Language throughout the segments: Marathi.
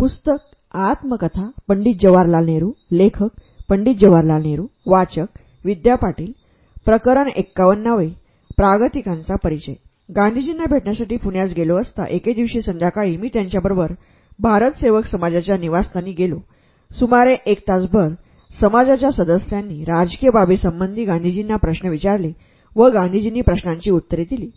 पुस्तक आत्मकथा पंडित जवाहरलाल नेहरू लेखक पंडित जवाहरलाल नेहरू वाचक विद्या पाटील प्रकरण एक्कावन्नावे प्रागतिकांचा परिचय. गांधीजींना भेटण्यासाठी पुण्यास गेलो असता एके दिवशी संध्याकाळी मी त्यांच्याबरोबर भारत सेवक समाजाच्या निवासस्थानी गेलो. सुमारे एक तासभर समाजाच्या सदस्यांनी राजकीय बाबीसंबंधी गांधीजींना प्रश्न विचारले व गांधीजींनी प्रश्नांची उत्तरे दिली.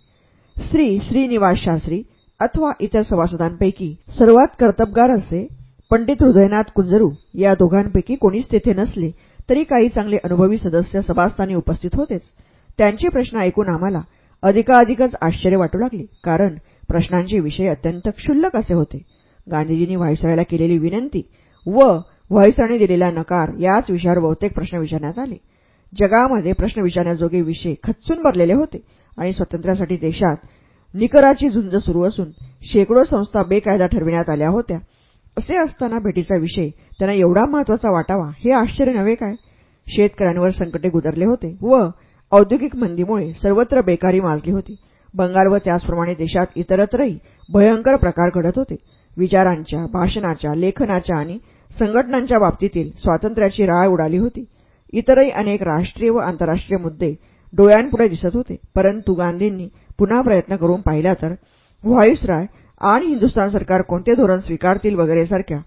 श्री श्रीनिवास शास्त्री अथवा इतर सभासदांपैकी सर्वात कर्तबगार असे पंडित हृदयनाथ कुंजरू या दोघांपैकी कोणीच तेथे नसले तरी काही चांगले अनुभवी सदस्य सभास्थानी उपस्थित होतेच. त्यांचे प्रश्न ऐकून आम्हाला अधिकाधिकच आश्चर्य वाटू लागले कारण प्रश्नांचे विषय अत्यंत क्षुल्लक असे होते. गांधीजींनी व्हायसरायला केलेली विनंती व व्हायसराने दिलेला नकार याच विषयावर बहुतेक प्रश्न विचारण्यात आले. जगामध्ये प्रश्न विचारण्याजोगे विषय खच्चून भरलेले होते आणि स्वातंत्र्यासाठी देशात निकराची झुंज सुरू असून शेकडो संस्था बेकायदा ठरविण्यात आल्या होत्या. असे असताना भेटीचा विषय त्यांना एवढा महत्त्वाचा वाटावा हे आश्चर्य नव्हे काय? शेतकऱ्यांवर संकटे गुदरले होते व औद्योगिक मंदीमुळे सर्वत्र बेकारी माजली होती. बंगाल व त्याचप्रमाणे देशात इतरत्रही भयंकर प्रकार घडत होते. विचारांच्या भाषणाच्या लेखनाच्या आणि संघटनांच्या बाबतीतील स्वातंत्र्याची राळ उडाली होती. इतरही अनेक राष्ट्रीय व आंतरराष्ट्रीय मुद्दे डोळ्यांपुढे दिसत होते. परंतु गांधींनी पुन्हा प्रयत्न करून पाहिला तर व्हॉईसराय आणि हिंदुस्थान सरकार कोणते धोरण स्वीकारतील वगैरेसारख्या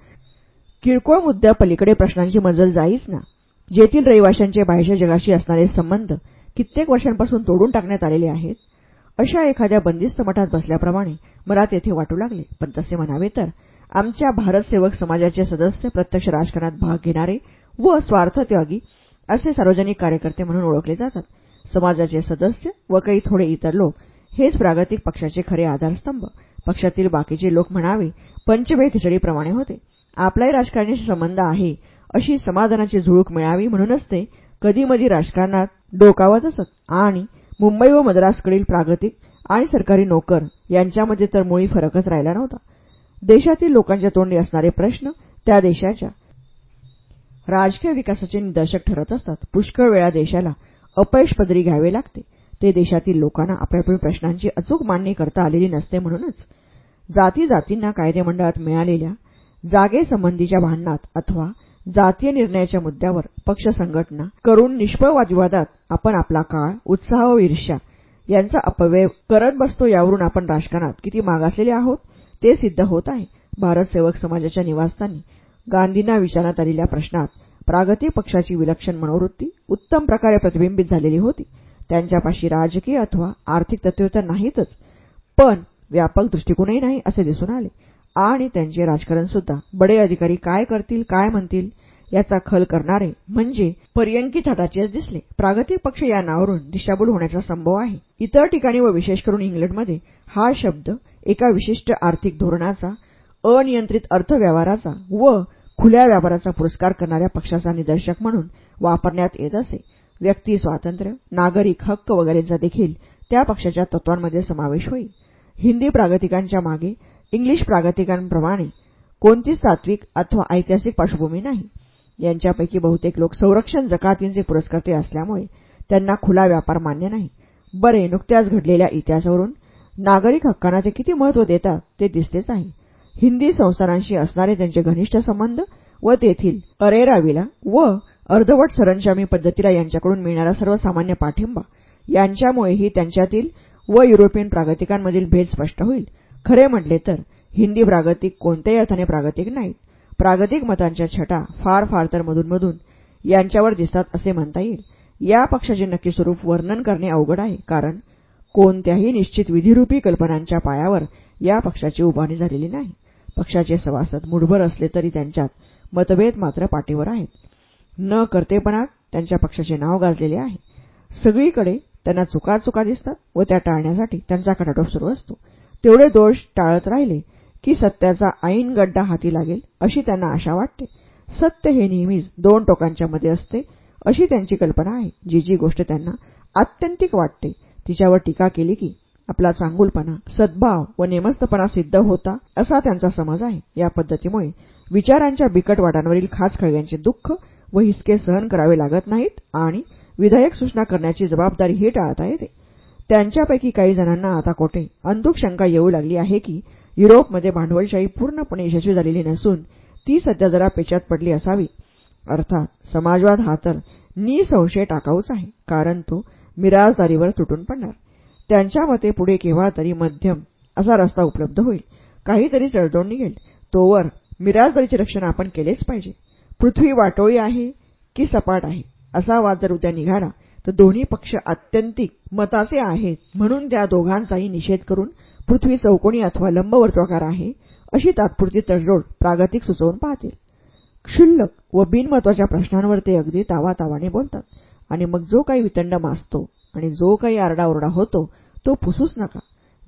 किरकोळ मुद्द्यापलीकडे प्रश्नांची मजल जाईच ना. जेथील रहिवाशांचे बाह्य जगाशी असणारे संबंध कित्येक वर्षांपासून तोडून टाकण्यात आलेले आहेत. अशा एखाद्या बंदिस्त मठात बसल्याप्रमाणे मला तेथे वाटू लागले. पण तसे म्हणावे तर आमच्या भारतसेवक समाजाचे सदस्य प्रत्यक्ष राजकारणात भाग घेणारे व स्वार्थत्यागी असे सार्वजनिक कार्यकर्ते म्हणून ओळखले जातात. समाजाचे सदस्य व काही थोडे इतर लोक हेच प्रागतिक पक्षाचे खरे आधारस्तंभ. पक्षातील बाकीचे लोक म्हणावे पंचबेळ खिचडीप्रमाणे होते. आपलाही राजकारणाशी संबंध आहे अशी समाधानाची झुळूक मिळावी म्हणूनच ते कधीमधी राजकारणात डोकावत असत. आणि मुंबई व मद्रासकडील प्रागतिक आणि सरकारी नोकर यांच्यामध्ये तर मुळी फरकच राहिला नव्हता. देशातील लोकांच्या तोंडी असणारे प्रश्न त्या देशाच्या राजकीय विकासाचे निदर्शक ठरत असतात. पुष्कळ वेळा देशाला अपयश पदरी घ्यावे लागते. ते देशातील लोकांना आपल्यापुढील प्रश्नांची अचूक मांडणी करता आलेली नसते म्हणूनच जाती जातींना कायदेमंडळात मिळालेल्या जागेसंबंधीच्या भांडणात अथवा जातीय निर्णयाच्या मुद्द्यावर पक्ष संघटना करून निष्फळ वादविवादात आपण आपला काळ उत्साह व ईर्ष्या यांचा अपव्यय करत बसतो यावरून आपण राजकारणात किती मागासलेले आहोत ते सिद्ध होत आहे. भारत सेवक समाजाच्या निवासस्थानी गांधींना विचारण्यात आलेल्या प्रश्नात प्रागतिक पक्षाची विलक्षण मनोवृत्ती उत्तम प्रकारे प्रतिबिंबित झालेली होती. त्यांच्यापाशी राजकीय अथवा आर्थिक तत्वे तर नाहीतच पण व्यापक दृष्टिकोनही नाही असे दिसून आले. आणि त्यांचे राजकारण सुद्धा बडे अधिकारी काय करतील काय म्हणतील याचा खल करणारे म्हणजे पर्यंकी थाटाचेच दिसले. प्रागतिक पक्ष या नावावरून दिशाभूल होण्याचा संभव आहे. इतर ठिकाणी व विशेष करून इंग्लंडमध्ये हा शब्द एका विशिष्ट आर्थिक धोरणाचा अनियंत्रित अर्थव्यवहाराचा व खुल्या व्यापाराचा पुरस्कार करणाऱ्या पक्षाचा निदर्शक म्हणून वापरण्यात येत असे. व्यक्ती स्वातंत्र्य नागरिक हक्क वगैरेंचा देखील त्या पक्षाच्या तत्वांमध्ये समावेश होईल. हिंदी प्रागतिकांच्या मागे इंग्लिश प्रागतिकांप्रमाणे कोणतीच सात्विक अथवा ऐतिहासिक पार्श्वभूमी नाही? यांच्यापैकी बहुतेक लोक संरक्षण जकातींचे पुरस्कर्ते असल्यामुळे त्यांना खुला व्यापार मान्य नाही. बरे नुकत्याच घडलेल्या इतिहासावरून नागरिक हक्कांना ते किती महत्त्व देतात ते दिसतेच आहे. हिंदी संस्थानांशी असणारे त्यांचे घनिष्ठ संबंध व तेथील अरेरावीला व अर्धवट सरंजामी पद्धतीला यांच्याकडून मिळणारा सर्वसामान्य पाठिंबा यांच्यामुळेही त्यांच्यातील व युरोपियन प्रागतिकांमधील भेद स्पष्ट होईल. खरे म्हटले तर हिंदी प्रागतिक कोणत्याही अर्थाने प्रागतिक नाहीत. प्रागतिक मतांच्या छटा फार फार तर मधूनमधून यांच्यावर दिसतात असे म्हणता येईल. या पक्षाचे नक्की स्वरूप वर्णन करणे अवघड आहे कारण कोणत्याही निश्चित विधिरूपी कल्पनांच्या पायावर या पक्षाची उभारणी झालेली नाही. पक्षाचे सभासद मुठभर असले तरी त्यांच्यात मतभेद मात्र पाठीवर आहेत. न करतेपणात त्यांच्या पक्षाचे नाव गाजलेले आहे. सगळीकडे त्यांना चुका चुका दिसतात व त्या टाळण्यासाठी त्यांचा खटाटोप सुरू असतो. तेवढे दोष टाळत राहिले की सत्याचा ऐन गड्डा हाती लागेल अशी त्यांना आशा वाटते. सत्य हे नेहमीच दोन टोकांच्या मध्ये असते अशी त्यांची कल्पना आहे जी जी गोष्ट त्यांना आत्यंतिक वाटते. तिच्यावर टीका केली की आपला चांगुलपणा सद्भाव व नेमस्तपणा सिद्ध होता असा त्यांचा समज आहे. या पद्धतीमुळे विचारांच्या बिकट वाटांवरील खास खळग्यांचे दुःख व हिसके सहन करावे लागत नाहीत आणि विधायक सूचना करण्याची जबाबदारीही टाळता येते त्यांच्यापैकी काही जणांना आता कोठे अंधुक शंका येऊ लागली आहे की युरोपमध्ये भांडवलशाही पूर्णपणे यशस्वी झालेली नसून ती सध्या जरा पेचात पडली असावी. अर्थात समाजवाद हा तर निसंशय टाकाऊच आहे कारण तो मिराजदारीवर तुटून पडणार. त्यांच्या मते पुढे केव्हा तरी मध्यम असा रस्ता उपलब्ध होईल. काहीतरी चळदोड निघेल. तोवर मिराजदारीचे रक्षण आपण केलेच पाहिजे. पृथ्वी वाटोळी आहे की सपाट आहे? असा वाद जर उद्या निघाला तर दोन्ही पक्ष आत्यंतिक मताचे आहेत. म्हणून त्या दोघांचाही निषेध करून पृथ्वी चौकोनी अथवा लंबवर्तुळाकार आहे अशी तात्पुरती तडजोड प्रागतिक सुचवून पाहतील. क्षुल्लक व बिनमत्वाच्या प्रश्नांवर ते अगदी तावातावाने बोलतात. आणि मग जो काही वितंड मासतो आणि जो काही आरडाओरडा होतो तो पुसूच नका.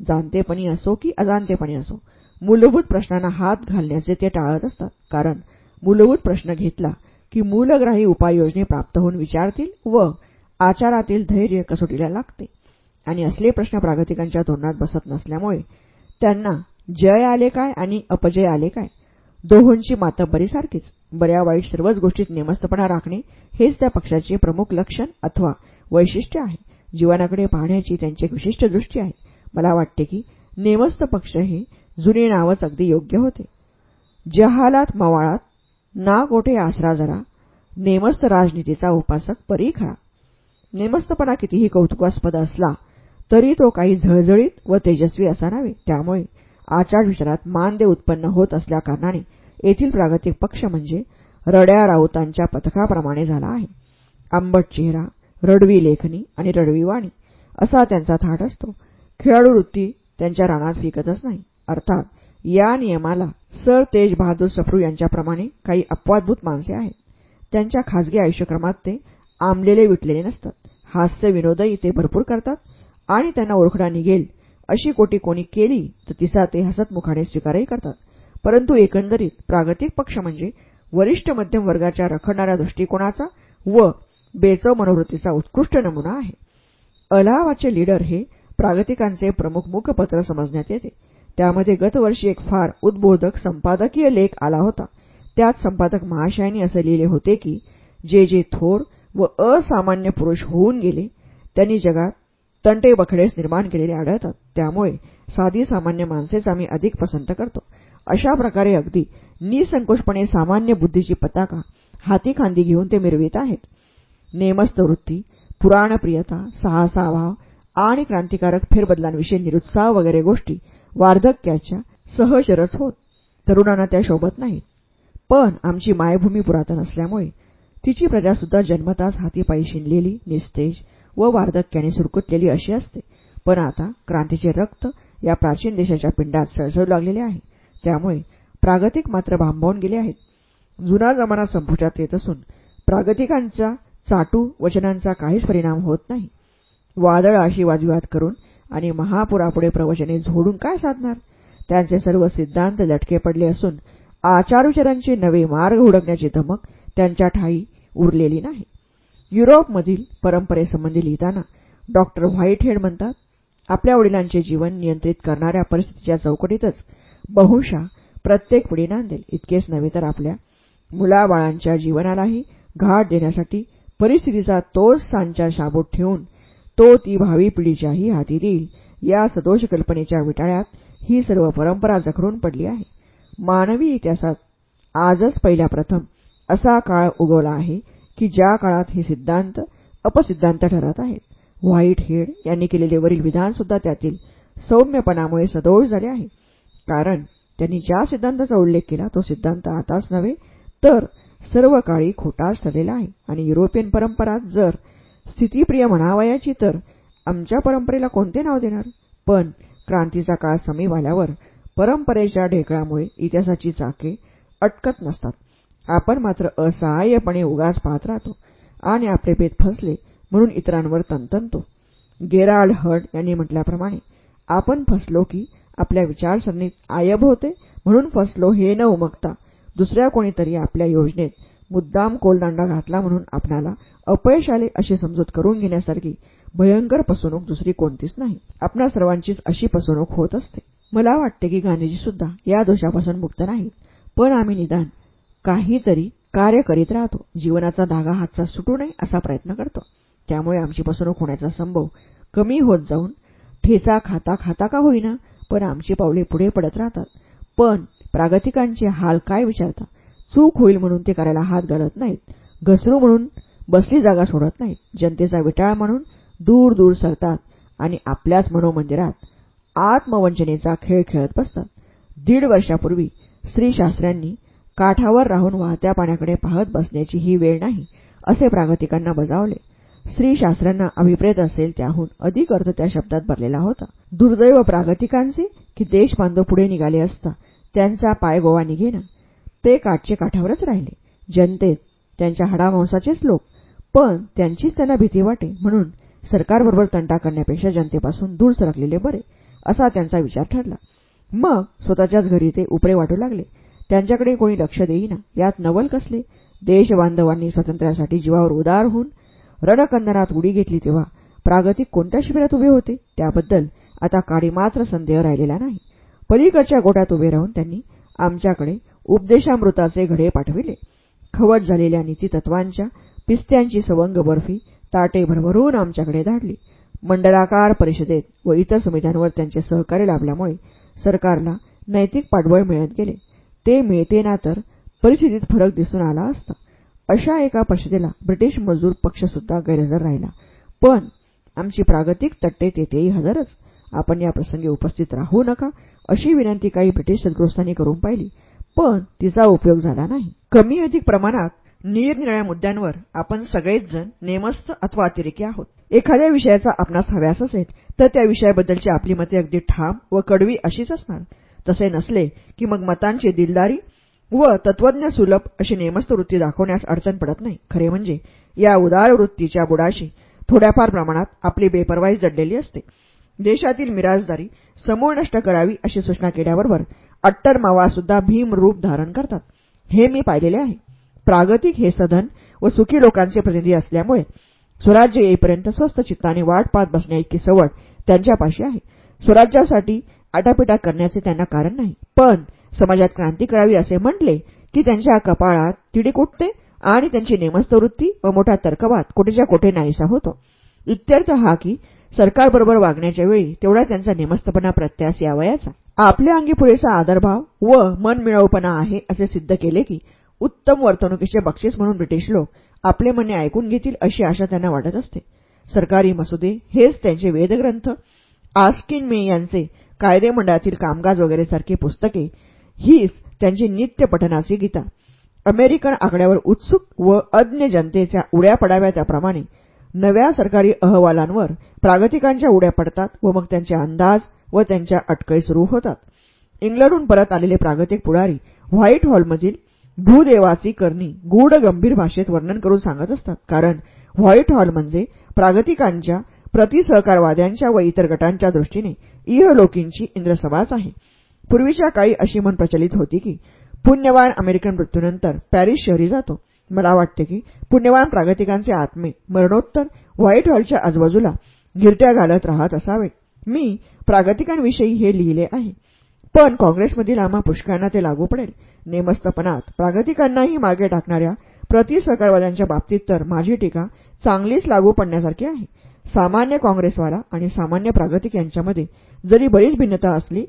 जाणतेपणी असो की अजाणतेपणी असो मूलभूत प्रश्नांना हात घालण्याचे ते टाळत असतात. कारण मूलभूत प्रश्न घेतला की मूलग्राही उपाययोजने प्राप्त होऊन विचारतील व आचारातील धैर्य कसोटीला लागते. आणि असले प्रश्न प्रागतिकांच्या तोंडात बसत नसल्यामुळे त्यांना जय आले काय आणि अपजय आले काय? दोहोंची मातब्बरी सारखीच बऱ्या वाईट सर्वच गोष्टीत नेमस्तपणा राखणे हेच त्या पक्षाचे प्रमुख लक्षण अथवा वैशिष्ट्य आहे. जीवनाकडे पाहण्याची त्यांची एक विशिष्ट दृष्टी आहे. मला वाटते की नेमस्त पक्ष हे जुने नावच अगदी योग्य होते. जहालात मवाळात ना कोठे आसरा जरा. नेमस्त राजनीतीचा उपासक परीखळा नेमस्तपणा कितीही कौतुकास्पद असला तरी तो काही झळझळीत व तेजस्वी असा नव्हे. त्यामुळे आचारविचारात मानदे उत्पन्न होत असल्याकारणाने येथील प्रागतिक पक्ष म्हणजे रड्या राऊतांच्या पथकाप्रमाणे झाला आहे. आंबट चेहरा रडवी लेखणी आणि रडवी वाणी असा त्यांचा थाट असतो. खेळाडू वृत्ती त्यांच्या रानात फिकतच नाही. अर्थात या नियमाला सर तेज बहादूर सफ्रू यांच्याप्रमाणे काही अपवादभूत माणसे आहेत. त्यांच्या खाजगी आयुष्यक्रमात ते आंबलेले विटलेले नसतात. हास्य विनोदही ते भरपूर करतात आणि त्यांना ओळखडा निघेल अशी कोटी कोणी केली तर तिचा ते हसतमुखाने स्वीकारही करतात. परंतु एकंदरीत प्रागतिक पक्ष म्हणजे वरिष्ठ मध्यम वर्गाच्या रखडणाऱ्या दृष्टिकोनाचा व बेचव मनोवृत्तीचा उत्कृष्ट नमुना आहे. अलाहाबादचे लीडर हे प्रागतिकांचे प्रमुख मुखपत्र समजण्यात येते. त्यामध्ये गतवर्षी एक फार उद्बोधक संपादकीय लेख आला होता. त्यात संपादक महाशयांनी असे लिहिले होते की जे जे थोर व असामान्य पुरुष होऊन गेले त्यांनी जगात तंटे बखडेस निर्माण केलेले आढळतात. त्यामुळे साधी सामान्य माणसेच आम्ही अधिक पसंत करतो. अशा प्रकारे अगदी निसंकोचपणे सामान्य बुद्धीची पताका हाती खांदी घेऊन ते मिरवित आहेत. नेमस्त वृत्ती पुराणप्रियता साहसाभाव आणि क्रांतिकारक फेरबदलांविषयी निरुत्साह वगैरे गोष्टी वार्धक्याच्या सहजरस होत. तरुणांना त्या शोभत नाहीत. पण आमची मायभूमी पुरातन असल्यामुळे तिची प्रजासुद्धा जन्मताच हातीपायी शिनलेली निस्तेज व वार्धक्याने सुरकुतलेली अशी असते. पण आता क्रांतीचे रक्त या प्राचीन देशाच्या पिंडात सळसळू लागलेले आहे. त्यामुळे प्रागतिक मात्र भांबावून गेले आहेत. जुना जमाना संपुष्टात येत असून प्रागतिकांच्या चाटू वचनांचा काहीच परिणाम होत नाही. वादळ अशी वादविवाद करून आणि महापुरापुढे प्रवचने झोडून काय साधणार? त्यांचे सर्व सिद्धांत लटके पडले असून आचारुचरांची नवे मार्ग हुडकण्याची धमक त्यांच्या ठाई उरलेली नाही. युरोपमधील परंपरेसंबंधी लिहिताना डॉक्टर व्हाईटहेड म्हणतात आपल्या वडिलांचे जीवन नियंत्रित करणाऱ्या परिस्थितीच्या चौकटीतच बहुशा प्रत्येक पिढी नांदेल. इतकेच नव्हे तर आपल्या मुलाबाळांच्या जीवनालाही घाट देण्यासाठी परिस्थितीचा तोच सांचा शाबूत ठेवून तो ती भावी पिढीच्याही हाती देईल. या सदोष कल्पनेच्या विटाळ्यात ही सर्व परंपरा जखडून पडली आहे. मानवी इतिहासात आजच पहिल्याप्रथम असा काळ उगवला आहे की ज्या काळात हे सिद्धांत अपसिद्धांत ठरत आहेत. व्हाईट हेड यांनी केलेले वरील विधानसुद्धा त्यातील सौम्यपणामुळे सदोष झाले आहे. कारण त्यांनी ज्या सिद्धांताचा उल्लेख केला तो सिद्धांत आताच नव्हे तर सर्व काळी खोटाच ठरलेला आहे. आणि युरोपियन परंपरात जर स्थितीप्रिय म्हणावयाची तर आमच्या परंपरेला कोणते नाव देणार? पण क्रांतीचा काळ समीप आल्यावर परंपरेच्या ढेकळामुळे इतिहासाची चाके अटकत नसतात. आपण मात्र असहाय्यपणे उगाच पाहत राहतो आणि आपले भेद फसले म्हणून इतरांवर तंतनतो. गेराल्ड हर्ड यांनी म्हटल्याप्रमाणे आपण फसलो की आपल्या विचारसरणीत आयब होते म्हणून फसलो हे न उमगता दुसऱ्या कोणीतरी आपल्या योजनेत मुद्दाम कोलदांडा घातला म्हणून आपणाला अपयश आले अशी समजूत करून घेण्यासारखी भयंकर फसवणूक दुसरी कोणतीच नाही. आपणा सर्वांचीच अशी फसवणूक होत असते. मला वाटते की गांधीजी सुद्धा या दोषापासून मुक्त नाहीत. पण आम्ही निदान काहीतरी कार्य करीत राहतो. जीवनाचा धागा हातचा सुटू नये असा प्रयत्न करतो. त्यामुळे आमची फसवणूक होण्याचा संभव कमी होत जाऊन ठेचा खाता खाता का होईना पण आमची पावले पुढे पडत राहतात. पण प्रागतिकांचे हाल काय विचारता चूक होईल म्हणून ते करायला हात घालत नाहीत. घसरू म्हणून बसली जागा सोडत नाहीत. जनतेचा विटाळ म्हणून दूर दूर सरतात आणि आपल्याच मनोमंदिरात आत्मवंचनेचा खेळ खेळत बसतात. दीड वर्षापूर्वी स्त्रीशास्त्र्यांनी काठावर राहून वाहत्या पाण्याकडे पाहत बसण्याची ही वेळ नाही असे प्रागतिकांना बजावले. स्त्रीशास्त्रांना अभिप्रेत असेल त्याहून अधिक अर्थ त्या शब्दात भरलेला होता. दुर्दैव प्रागतिकांचे की देश बांधव पुढे निघाले असता त्यांचा पाय गोवा निघेना. ते काठचे काठावरच राहिले. जनतेत त्यांच्या हाडामांसाचेच लोक. पण त्यांचीच त्यांना भीती वाटे. म्हणून सरकारबरोबर तंटा करण्यापेक्षा जनतेपासून दूर सरकलेले बरे असा त्यांचा विचार ठरला. मग स्वतःच्याच घरी ते उपरे वाटू लागले. त्यांच्याकडे कोणी लक्ष देईना. यात नवल कसले? देशबांधवांनी स्वातंत्र्यासाठी जीवावर उदार होऊन रणकंदनात उडी घेतली तेव्हा प्रागतिक कोणत्या शिबिरात उभे होते? त्याबद्दल आता काडी मात्र संदेह राहिलेला नाही. पलीकडच्या गोटात उभे राहून त्यांनी आमच्याकडे उपदेशामृताचे घडे पाठविले. खवट झालेल्या नीतीतत्वांच्या पिस्त्यांची सवंग बर्फी ताटे भरभरून आमच्याकडे धाडली मंडलाकार परिषदेत व इतर समित्यांवर त्यांचे सहकार्य लाभल्यामुळे सरकारला नैतिक पाठबळ मिळत गेले. ते मिळते ना तर परिस्थितीत फरक दिसून आला असता. अशा एका परिषदेला ब्रिटिश मजूर पक्षसुद्धा गैरहजर राहिला. पण आमची प्रागतिक तट्टे तेथेही हजरच. आपण या प्रसंगी उपस्थित राहू नका अशी विनंती काही ब्रिटिश सदगृहस्थांनी करून पाहिली. पण तिचा उपयोग झाला नाही. कमी अधिक प्रमाणात निरनिराळ्या मुद्द्यांवर आपण सगळेच जण नेमस्थ अथवा अतिरेकी आहोत. एखाद्या विषयाचा आपणास हव्यास असेल तर त्या विषयाबद्दलची आपली मते अगदी ठाम व कडवी अशीच असणार. तसे नसले की मग मतांची दिलदारी व तत्वज्ञ सुलभ अशी नेमस्थ वृत्ती दाखवण्यास अडचण पडत नाही. खरे म्हणजे या उदार वृत्तीच्या बुडाशी थोड्याफार प्रमाणात आपली बेपरवाई जडलेली असते. देशातील मिराजदारी समूळ नष्ट करावी अशी सूचना केल्याबरोबर अट्टर मावासुद्धा भीम रूप धारण करतात. हे मी पाहिलेले आहे. प्रागतिक हे सदन व सुखी लोकांचे प्रतिनिधी असल्यामुळे स्वराज्य येईपर्यंत स्वस्त चित्ताने वाट पाहत बसण्याइतकी सवड त्यांच्यापाशी आहे. स्वराज्यासाठी आटापिटा करण्याचे त्यांना कारण नाही. पण समाजात क्रांती करावी असे म्हटले की त्यांच्या कपाळात तिडीक उठते आणि त्यांची नेमस्त वृत्ती व मोठा तर्कवाद कोठेच्या कोठे नाहीसा होतो. इत्यर्थ हा की सरकारबरोबर वागण्याच्या वेळी तेवढा त्यांचा नेमस्तपणा प्रत्यास यावयाचा. आपल्या अंगी पुरेसा आदरभाव व मनमिळवपणा आहे असे सिद्ध केले की उत्तम वर्तणुकीचे बक्षीस म्हणून ब्रिटिश लोक आपले म्हणणे ऐकून घेतील अशी आशा त्यांना वाटत असते. सरकारी मसुदे हेच त्यांचे वेदग्रंथ. आस्किन मे यांचे कायदेमंडळातील कामकाज वगैरे सारखी पुस्तके हीच त्यांची नित्य पठनाची गीता. अमेरिकन आकड्यावर उत्सुक व अज्ञ जनतेच्या उड्या पडाव्या त्याप्रमाणे नव्या सरकारी अहवालांवर प्रागतिकांच्या उड्या पडतात व मग त्यांचे अंदाज व त्यांच्या अटकळी सुरू होतात. इंग्लंडहून परत आलेले प्रागतिक पुढारी व्हाईट हॉलमधील भूदेवासी करणी गूढ गंभीर भाषेत वर्णन करून सांगत असतात. कारण व्हाईट हॉल म्हणजे प्रागतिकांच्या प्रतिसहकारवाद्यांच्या व इतर गटांच्या दृष्टीने इहलोकींची इंद्रसभाच आहे. पूर्वीच्या काळी अशी म्हण प्रचलित होती की पुण्यवान अमेरिकन मृत्यूनंतर पॅरिस शहरी जातो. मला वाटते की पुण्यवान प्रागतिकांचे आत्मे मरणोत्तर व्हाईट हॉलच्या आजूबाजूला गिरट्या घालत राहत असावेत मी प्रागतिकांविषयी हे लिहिले आहे. पण काँग्रेसमधील आम्हा पुष्कळांना ते लागू पडेल. नेमस्तपणात प्रागतिकांनाही मागे टाकणाऱ्या प्रतिसहकारवाद्यांच्या बाबतीत तर माझी टीका चांगलीच लागू पडण्यासारखी आहे. सामान्य काँग्रेसवाला आणि सामान्य प्रागतिक यांच्यामध्ये जरी बरीच भिन्नता असली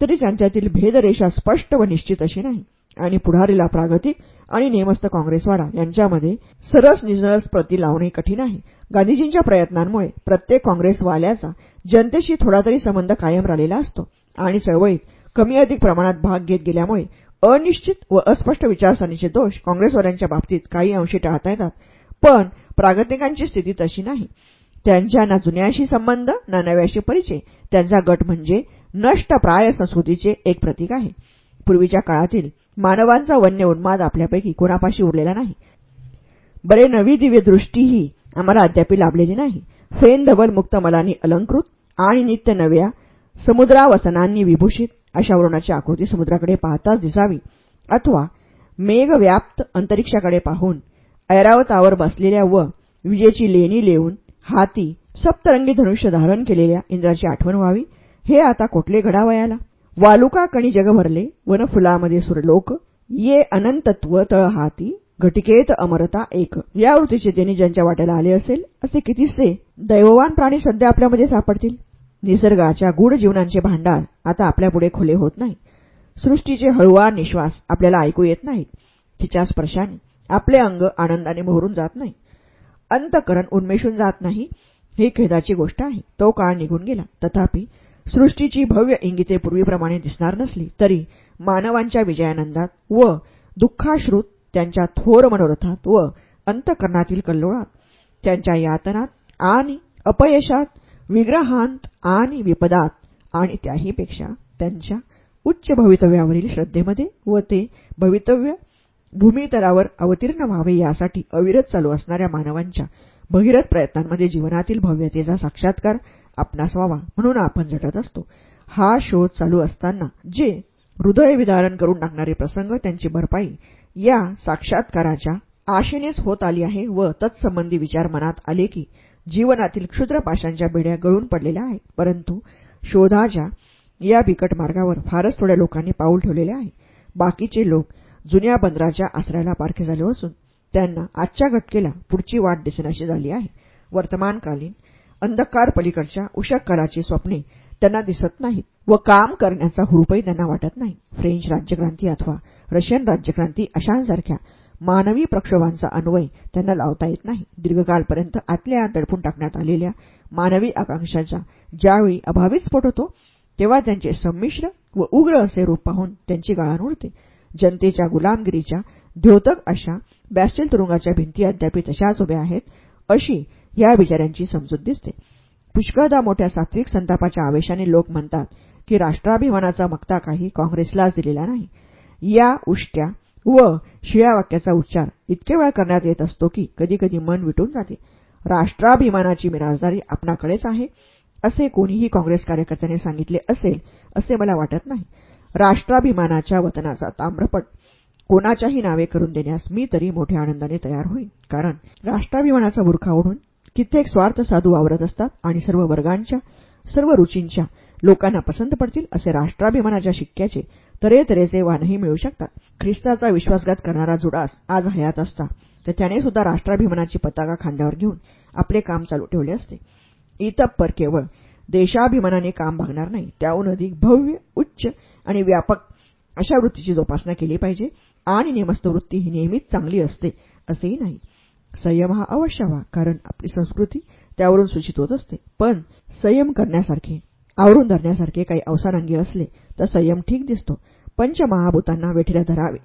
तरी त्यांच्यातील भेदरेषा स्पष्ट व निश्चित अशी नाही. आणि पुढारीला प्रागतिक आणि नेमस्त काँग्रेसवाला यांच्यामध्ये सरस निजरस प्रती लावणे कठीण आहे. गांधीजींच्या प्रयत्नांमुळे प्रत्येक काँग्रेसवाल्याचा जनतेशी थोडा तरी संबंध कायम राहिलेला असतो आणि चळवळीत कमी अधिक प्रमाणात भाग घेत गेल्यामुळे अनिश्चित व अस्पष्ट विचारसरणीचे दोष काँग्रेसवाल्यांच्या बाबतीत काही अंशी टाळता येतात. पण प्रागतिकांची स्थिती तशी नाही. त्यांच्या ना जुन्याशी संबंध ना नव्याशी परिचय त्यांचा गट म्हणजे नष्टप्राय संस्कृतीचे एक प्रतीक आहे. पूर्वीच्या काळातील मानवांचा वन्य उन्माद आपल्यापैकी कोणापाशी उरलेला नाही. बरे नवी दिव्यदृष्टीही आम्हाला अद्याप लाभलेली नाही. फेन धबल मुक्त मलानी अलंकृत आणि नित्य नव्या समुद्रावसनांनी विभूषित अशा वरुणाची आकृती समुद्राकडे पाहताच दिसावी. अथवा मेघव्याप्त अंतरिक्षाकडे पाहून ऐरावतावर बसलेल्या व विजेची लेणी लेऊन हाती सप्तरंगी धनुष्य धारण केलेल्या इंद्राची आठवण व्हावी. हे आता कुठले घडावयाला? वालुका कणी जगभरले वन वनफुलामध्ये सुरलोक ये अनंतत्व तळहाती घटिकेत अमरता एक. या वृत्तीचे त्यांनी ज्यांच्या वाट्याला आले असेल असे कितीसे दैववान प्राणी सध्या आपल्यामध्ये सापडतील? निसर्गाच्या गूढ जीवनांचे भांडार आता आपल्यापुढे खुले होत नाही. सृष्टीचे हळुवार निश्वास आपल्याला ऐकू येत नाहीत. तिच्या स्पर्शाने आपले अंग आनंदाने मोहरून जात नाही. अंतकरण उन्मेषून जात नाही. ही खेदाची गोष्ट आहे. तो काळ निघून गेला. तथापि सृष्टीची भव्य इंगिते पूर्वीप्रमाणे दिसणार नसली तरी मानवांच्या विजयानंदात व दुःखाश्रुत त्यांच्या थोर मनोरथात व अंतकरणातील कल्लोळात त्यांच्या यातनात आणि अपयशात विग्रहांत आणि विपदात आणि त्याहीपेक्षा त्यांच्या उच्च भवितव्यावरील श्रद्धेमध्ये व ते भवितव्य भूमितलावर अवतीर्ण व्हावे यासाठी अविरत चालू असणाऱ्या मानवांच्या भगीरथ प्रयत्नांमध्ये जीवनातील भव्यतेचा साक्षात्कार आपणास व्हावा म्हणून आपण झटत असतो. हा शोध चालू असताना जे हृदयविदारण करून टाकणारे प्रसंग त्यांची भरपाई या साक्षात्काराच्या आशेनेच होत आली आहे व तत्संबंधी विचार मनात आले की जीवनातील क्षुद्र पाशांच्या बेड्या गळून पडलेल्या आहेत. परंतु शोधाच्या या बिकट मार्गावर फारच थोड्या लोकांनी पाऊल ठेवलेले आहे. बाकीचे लोक जुन्या बंदराच्या आसऱ्याला पारखे झाले असून त्यांना आजच्या घटकेला पुढची वाट दिसेनाशी झाली आहे. वर्तमानकालीन अंधकार पलीकडच्या उषक स्वप्ने त्यांना दिसत नाहीत व काम करण्याचा हुरूपही त्यांना वाटत नाही. फ्रेंच राज्यक्रांती अथवा रशियन राज्यक्रांती अशांसारख्या मानवी प्रक्षोभांचा अन्वय त्यांना लावता येत नाही. दीर्घकालपर्यंत आतल्या आत दडपून टाकण्यात आलेल्या मानवी आकांक्षाचा ज्यावेळी अभावी स्फोट होतो तेव्हा त्यांचे संमिश्र व उग्र असे रूप पाहून त्यांची गाळण उडते. जनतेच्या गुलामगिरीच्या द्योतक अशा बॅस्टेल तुरुंगाच्या भिंती अद्यापी तशाच उभ्या आहेत अशी या बिचाऱ्यांची समजूत दिसते. पुष्कळदा मोठ्या सात्विक संतापाच्या आवेशाने लोक म्हणतात की राष्ट्राभिमानाचा मक्ता काही काँग्रेसलाच दिलेला नाही. या उष्ट्या व शिळ्या वाक्याचा उच्चार इतके वेळ करण्यात येत असतो की कधीकधी मन विटून जाते. राष्ट्राभिमानाची मिराजदारी आपणाकडेच आहे. असे कोणीही काँग्रेस कार्यकर्त्याने सांगितले असेल असे मला वाटत नाही. राष्ट्राभिमानाच्या वतनाचा ताम्रपट कोणाच्याही नावे करून देण्यास मी तरी मोठ्या आनंदाने तयार होईन. कारण राष्ट्राभिमानाचा बुरखा ओढून कित्येक स्वार्थ साधू वावरत असतात आणि सर्व वर्गांच्या सर्व रुचींच्या लोकांना पसंत पडतील असे राष्ट्राभिमानाच्या शिक्क्याचे तऱ्हेतऱ्हेचे वाणही मिळू शकतात. ख्रिस्ताचा विश्वासघात करणारा जुडास आज हयात असता तर त्याने सुद्धा राष्ट्राभिमानाची पताका खांद्यावर घेऊन आपले काम चालू ठेवले असते. इतप्पर केवळ देशाभिमानाने काम भागणार नाही त्याहून अधिक भव्य उच्च आणि व्यापक अशा वृत्तीची जोपासना केली पाहिजे. आणि नेमस्त वृत्ती ही नेहमीच चांगली असते असेही नाही. संयम हा अवश्य हवा कारण आपली संस्कृती त्यावरून सूचित होत असते. पण संयम करण्यासारखे आवरून धरण्यासारखे काही अवसानांगी असले तर संयम ठीक दिसतो. पंचमहाभूतांना वेठीला धरावे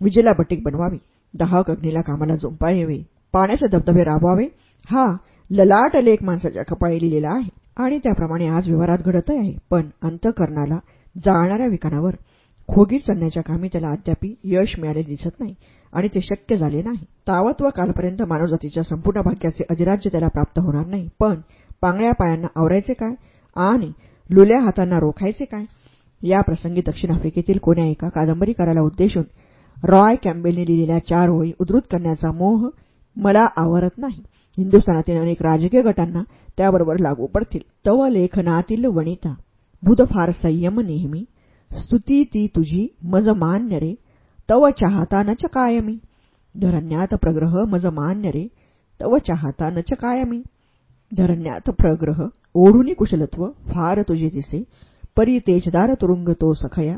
विजेला बटीक बनवावी दहाक अग्नीला कामाला झोंपायवे पाण्याचे धबधबे राबवावे हा ललाट लेख माणसाच्या कपाळी लिहिलेला आहे. आणि त्याप्रमाणे आज व्यवहारात घडतही आहे पण अंतकरणाला जाळणाऱ्या विकानावर खोगीर चढण्याच्या कामी त्याला अद्यापी यश मिळाले दिसत नाही. आणि ते शक्य झाले नाही. तावत व कालपर्यंत मानवजातीच्या संपूर्ण भाग्याचे अधिराज्य त्याला प्राप्त होणार नाही. पण पांगळ्या पायांना आवरायचे काय? आणि लुल्या हातांना रोखायचे काय? या प्रसंगी दक्षिण आफ्रिकेतील कोण्या एका कादंबरीकाराला उद्देशून रॉय कॅम्बेलने लिहिलेल्या चार ओळी उद्धृत करण्याचा मोह मला आवरत नाही. हिंदुस्थानातील अनेक राजकीय गटांना त्याबरोबर लागू पडतील. तव लेखनातील वनिता बुधफार संयम नेहमी स्तुती ती तुझी मज मान्य रे. तव चाहता च कायमी धरण्यात प्रग्रह मज मान्य रे तव चाहता च कायमी धरण्यात प्रग्रह ओढुनी कुशलत्व फार तुझे दिसे परी तेजदार तुरुंग तो सखया।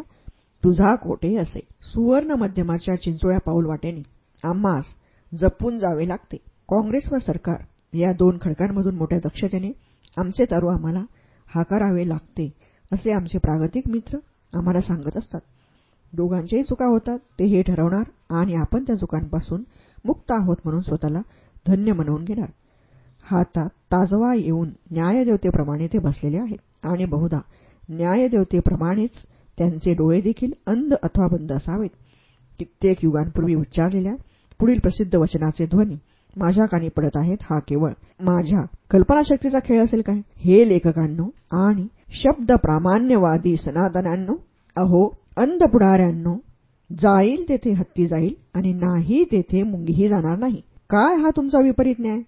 तुझा कोटे असे? सुवर्ण मध्यमाच्या चिंचोळ्या पाऊल वाटेने। आम्हास जपून जावे लागते. काँग्रेस व सरकार या दोन खडकांमधून मोठ्या दक्षतेने आमचे तारू आम्हाला हाकारावे लागते असे आमचे प्रागतिक मित्र आम्हाला सांगत असतात. दोघांच्याही चुका होतात ते हे ठरवणार आणि आपण त्या चुकांपासून मुक्त आहोत म्हणून स्वतःला धन्य म्हणवून घेणार. हातात ताजवा येऊन न्यायदेवतेप्रमाणे ते बसलेले आहेत. आणि बहुधा न्यायदेवतेप्रमाणेच त्यांचे डोळे देखील अंध अथवा बंद असावेत. कित्येक युगांपूर्वी उच्चारलेल्या पुढील प्रसिद्ध वचनाचे ध्वनी माझ्या कानी पडत आहेत हा केवळ माझ्या कल्पनाशक्तीचा खेळ असेल काय? हे लेखकांनो आणि शब्द प्रामाण्यवादी सनातनांनो अहो अंध पुढाऱ्यांनो जाईल तेथे हत्ती जाईल आणि नाही तेथे मुंगीही जाणार नाही. काय हा तुमचा विपरीत न्याय?